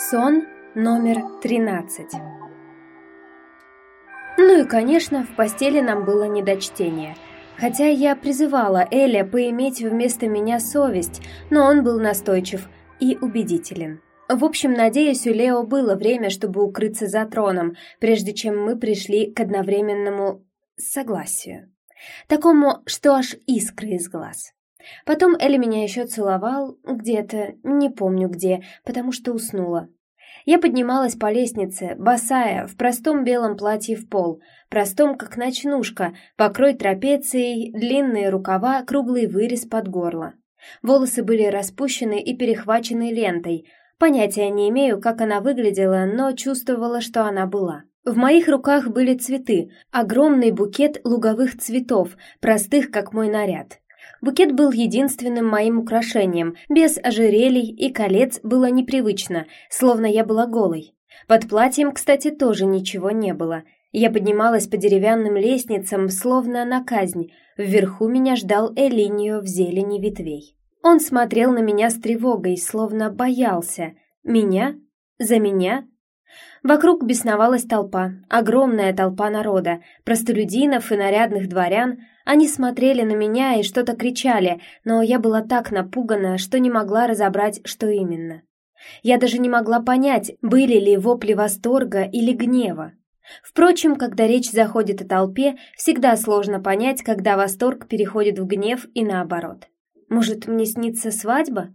Сон номер 13 Ну и, конечно, в постели нам было не до чтения. Хотя я призывала Эля поиметь вместо меня совесть, но он был настойчив и убедителен. В общем, надеюсь, у Лео было время, чтобы укрыться за троном, прежде чем мы пришли к одновременному согласию. Такому, что аж искры из глаз. Потом Элли меня еще целовал где-то, не помню где, потому что уснула. Я поднималась по лестнице, босая, в простом белом платье в пол, простом, как ночнушка, покрой трапецией, длинные рукава, круглый вырез под горло. Волосы были распущены и перехвачены лентой. Понятия не имею, как она выглядела, но чувствовала, что она была. В моих руках были цветы, огромный букет луговых цветов, простых, как мой наряд. Букет был единственным моим украшением, без ожерелий и колец было непривычно, словно я была голой. Под платьем, кстати, тоже ничего не было. Я поднималась по деревянным лестницам, словно на казнь. Вверху меня ждал Элинио в зелени ветвей. Он смотрел на меня с тревогой, словно боялся. Меня? За меня? Вокруг бесновалась толпа, огромная толпа народа, простолюдинов и нарядных дворян. Они смотрели на меня и что-то кричали, но я была так напугана, что не могла разобрать, что именно. Я даже не могла понять, были ли вопли восторга или гнева. Впрочем, когда речь заходит о толпе, всегда сложно понять, когда восторг переходит в гнев и наоборот. Может, мне снится свадьба?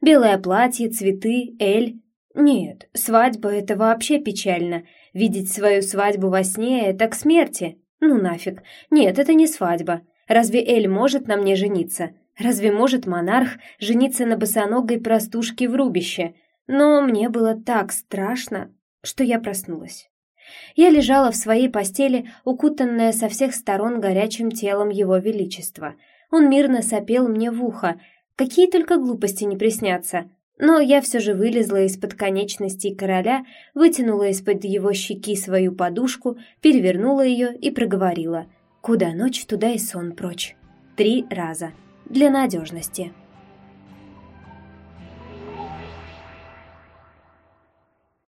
Белое платье, цветы, эль, нет, свадьба — это вообще печально. Видеть свою свадьбу во сне — это к смерти. Ну нафиг. Нет, это не свадьба. Разве Эль может на мне жениться? Разве может монарх жениться на босоногой простушке в рубище? Но мне было так страшно, что я проснулась. Я лежала в своей постели, укутанная со всех сторон горячим телом его величества. Он мирно сопел мне в ухо. Какие только глупости не приснятся. Но я все же вылезла из-под конечностей короля, вытянула из-под его щеки свою подушку, перевернула ее и проговорила «Куда ночь, туда и сон прочь». Три раза. Для надежности.